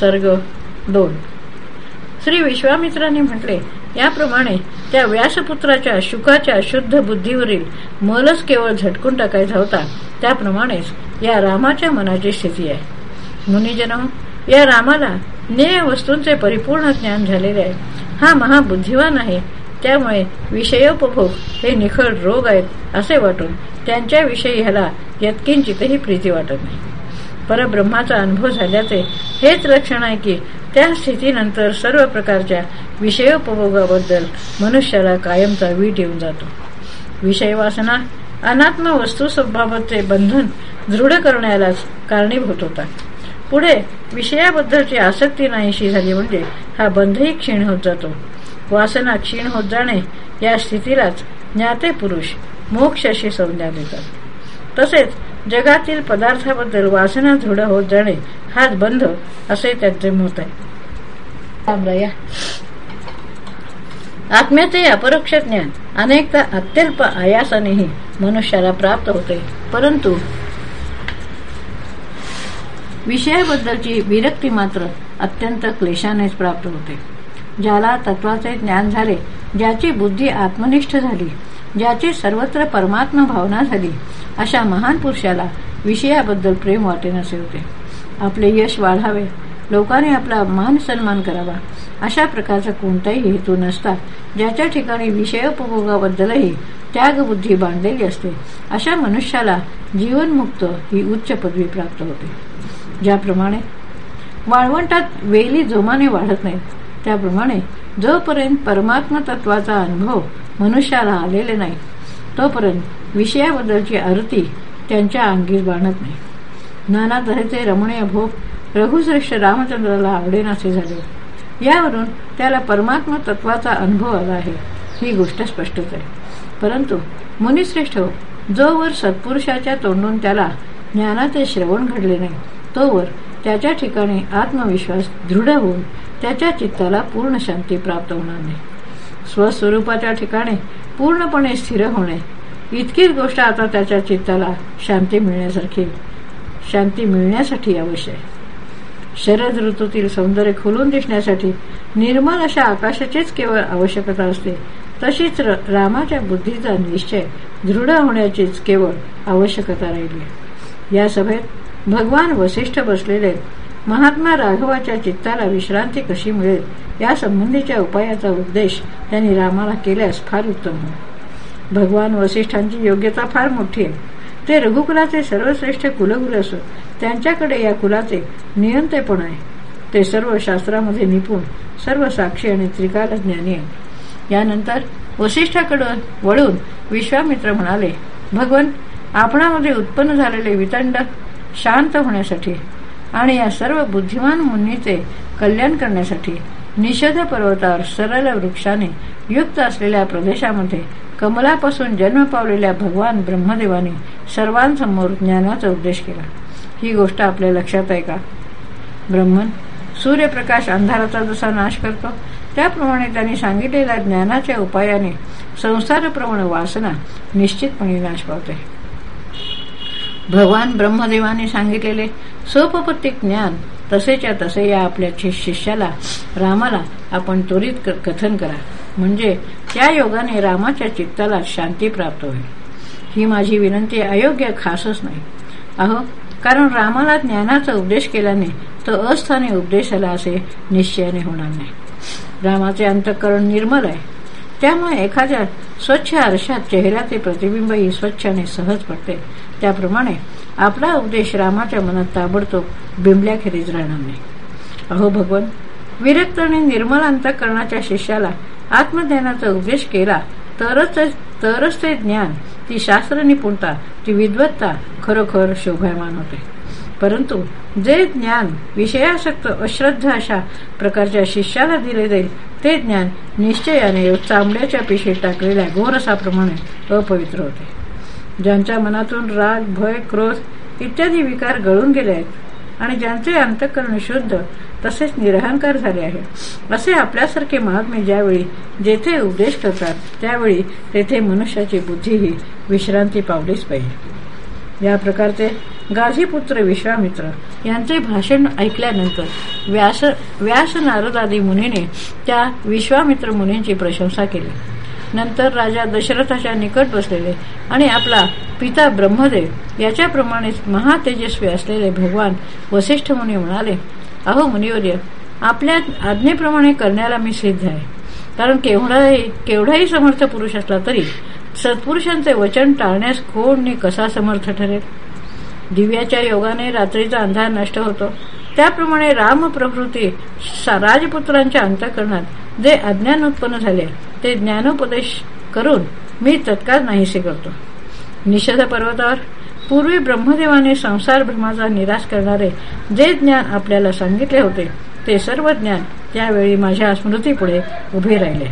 सर्ग दोन. श्री विश्वामित्रांनी म्हटले याप्रमाणे त्या व्यासपुत्राच्या शुकाच्या शुद्ध बुद्धीवरील मलच केवळ झटकून टाकायचा होता त्याप्रमाणेच या रामाच्या मनाची स्थिती आहे. मुनिजन या रामाला नेय वस्तूंचे परिपूर्ण ज्ञान झालेले आहे. हा महाबुद्धिवान आहे. त्यामुळे विषयोपभोग हे निखळ रोग आहेत असे वाटून त्यांच्याविषयी ह्याला यत्किंचितही प्रीती वाटत नाही. परब्रह्माचा अनुभव झाल्याचे हेच लक्षण आहे की त्या स्थितीनंतर सर्व प्रकारच्या विषयोपभोगाबद्दल मनुष्याला कायमचा वीट येऊन जातो. विषय वासना अनात्म वस्तू बंधन दृढ करण्यालाच कारणीभूत होता पुढे विषयाबद्दलची आसक्ती नाहीशी झाली म्हणजे हा बंधही क्षीण होत जातो. वासना क्षीण होत जाणे या स्थितीलाच ज्ञाते पुरुष मोक्षाशी संज्ञा देतात. तसेच जगातील पदार्थाबद्दल वासना दृढ होत जाणे हाच बंध असे त्यांचे मत आहे. आत्म्याचे अपरोक्ष ज्ञान अनेकदा अत्यल्प आयासानेही मनुष्याला प्राप्त होते. परंतु विषयाबद्दलची विरक्ती मात्र अत्यंत क्लेशानेच प्राप्त होते. ज्याला तत्वाचे ज्ञान झाले ज्याची बुद्धी आत्मनिष्ठ झाली ज्याची सर्वत्र परमात्मा भावना झाली अशा महान पुरुषाला विषयाबद्दल प्रेम वाटे नसे होते. आपले यश वाढावे लोकांनी आपला मान सन्मान करावा अशा प्रकारचा कोणताही हेतू नसता ज्याच्या ठिकाणी विषयोपभोगाबद्दलही त्यागबुद्धी बांधलेली असते अशा मनुष्याला जीवनमुक्त ही उच्च पदवी प्राप्त होते. ज्याप्रमाणे वाळवंटात वेली जोमाने वाढत नाहीत त्याप्रमाणे जोपर्यंत परमात्मा तत्वाचा अनुभव मनुष्याला आलेले नाही तोपर्यंत विषयाबद्दलची आरती त्यांच्या अंगी बाणत नाही. नाना तऱ्हेचे रमणीय भोग रघुश्रेष्ठ रामचंद्राला आवडेनासे झाले. यावरून त्याला परमात्मा तत्वाचा अनुभव आला आहे ही गोष्ट स्पष्टच आहे. परंतु मुनिश्रेष्ठ जोवर सत्पुरुषाच्या तोंडून त्याला ज्ञानाचे श्रवण घडले नाही तोवर त्याच्या ठिकाणी आत्मविश्वास दृढ होऊन त्याच्या चित्ताला पूर्ण शांती प्राप्त होणार नाही. स्वस्वरूपाच्या ठिकाणी पूर्णपणे स्थिर होणे. इतकीच गोष्ट आता त्याच्या चित्ताला शांती मिळण्यासारखी शांती मिळण्यासाठी आवश्यक आहे. शरद ऋतूतील सौंदर्य खुलून दिसण्यासाठी निर्मल अशा आकाशाचीच केवळ आवश्यकता असते तशीच रामाच्या बुद्धीचा निश्चय दृढ होण्याचीच केवळ आवश्यकता राहिली या सभेत भगवान वसिष्ठ बसलेले महात्मा राघवाच्या चित्ताला विश्रांती कशी मिळेल? या संबंधीच्या उपायाचा उपदेश त्यांनी रामाला केल्यास फार उत्तम हो भगवान वसिष्ठांची योग्यता फार मोठी आहे. ते रघुकुलाचे सर्वश्रेष्ठ कुलगुरू असून त्यांच्याकडे या कुलाचे नियंतेपण आहे. ते सर्व शास्त्रामध्ये निपुण सर्व साक्षी आणि त्रिकाल ज्ञानी आहे यानंतर वसिष्ठाकडे वळून विश्वामित्र म्हणाले भगवान आपणामध्ये उत्पन्न झालेले वितंड शांत होण्यासाठी आणि या सर्व बुद्धिमान मुनीचे कल्याण करण्यासाठी निषेध पर्वतावर सरळ वृक्षाने युक्त असलेल्या प्रदेशामध्ये कमलापासून जन्म पावलेल्या भगवान ब्रह्मदेवाने सर्वांसमोर ज्ञानाचा उपदेश केला. ही गोष्ट आपल्या लक्षात आहे का? ब्रह्मन सूर्यप्रकाश अंधाराचा जसा नाश करतो त्याप्रमाणे त्यांनी सांगितलेल्या ज्ञानाच्या उपायाने संसारप्रवण वासना निश्चितपणे नाश पावते. भगवान ब्रह्मदेवाने सांगितलेले सपपत्तिक ज्ञान तसेच्या तसे या आपल्या शिष्याला रामाला आपण त्वरित कथन करा. म्हणजे त्या योगाने रामाच्या चित्ताला शांती प्राप्त होईल. ही माझी विनंती अयोग्य खासच नाही. अहो कारण रामाला ज्ञानाचा उपदेश केल्याने तो अस्थाने उपदेशाला असे निश्चयाने होणार नाही. रामाचे अंतःकरण निर्मल आहे. त्यामुळे एखाद्या स्वच्छ आरशात चेहऱ्याचे प्रतिबिंबही स्वच्छ आणि सहज पडते. त्याप्रमाणे आपला उपदेश रामाच्या मनात ताबडतोब बिंबल्याखेरीज राहणार नाही. अहो भगवान विरक्त आणि निर्मल अंतकरणाच्या शिष्याला आत्मज्ञानाचा उपदेश केला तरच तरच ते ज्ञान ती शास्त्र निपुणता ती विद्वत्ता खरोखर शोभायमान होते. परंतु जे ज्ञान विषयासक्त अश्रद्ध अशा प्रकारच्या शिष्याला दिले जाईल ते ज्ञान निश्चयाने चांबड्याच्या पिशे टाकलेल्या गोरसाप्रमाणे अपवित्र होते. ज्यांच्या मनातून राग भय क्रोध इत्यादी विकार गळून गेले आहेत आणि ज्यांचे अंतकरण शुद्ध तसेच निरहंकार झाले आहे. असे आपल्यासारखे महात्मे ज्यावेळी जेथे उपदेश करतात त्यावेळी तेथे मनुष्याची बुद्धी ही विश्रांती पावलीच पाहिजे. या प्रकारचे गाझीपुत्र विश्वामित्र यांचे भाषण ऐकल्यानंतर व्यास व्यास नारदादी मुनीने त्या विश्वामित्र मुनींची प्रशंसा केली. नंतर राजा दशरथाच्या निकट बसलेले आणि आपला पिता ब्रह्मदेव याच्याप्रमाणेच महातेजस्वी असलेले भगवान वसिष्ठ मुनी म्हणाले अहो मुनिवर्य आपल्या आज्ञेप्रमाणे करण्याला मी सिद्ध आहे. कारण केवढाही केवढाही समर्थ पुरुष असला तरी सत्पुरुषांचे वचन टाळण्यास कोण कसा समर्थ ठरेल? दिव्याच्या योगाने रात्रीचा अंधार नष्ट होतो. त्याप्रमाणे राम प्रकृती राजपुत्रांच्या अंतकरणात जे अज्ञान उत्पन्न झाले ते ज्ञानोपदेश करून मी तत्काळ नाहीसे करतो. निषेध पर्वतावर पूर्वी ब्रह्मदेवाने संसार भ्रमाचा निराश करणारे जे ज्ञान आपल्याला सांगितले होते ते सर्व ज्ञान त्यावेळी माझ्या स्मृतीपुढे उभे राहिले.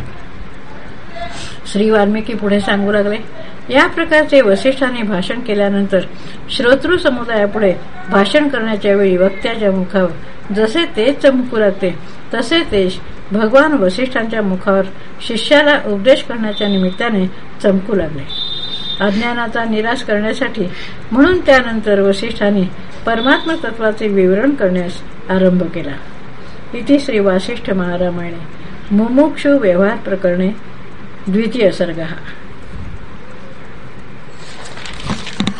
श्री वाल्मिकी पुढे सांगू लागले या प्रकारचे वसिष्ठांनी भाषण केल्यानंतर श्रोतृ समुदायापुढे भाषण करण्याच्या वेळी वक्त्याच्या मुखावर जसे तेज चमकू लागते तसे तेज भगवान वसिष्ठांच्या मुखावर शिष्याला उपदेश करण्याच्या निमित्ताने चमकू लागले. अज्ञानाचा निराश करण्यासाठी म्हणून त्यानंतर वसिष्ठांनी परमात्मा तत्वाचे विवरण करण्यास आरंभ केला. इथे श्री वासिष्ठ महारामायणे मुमुक्षु व्यवहार प्रकरणे द्वितीय सर्ग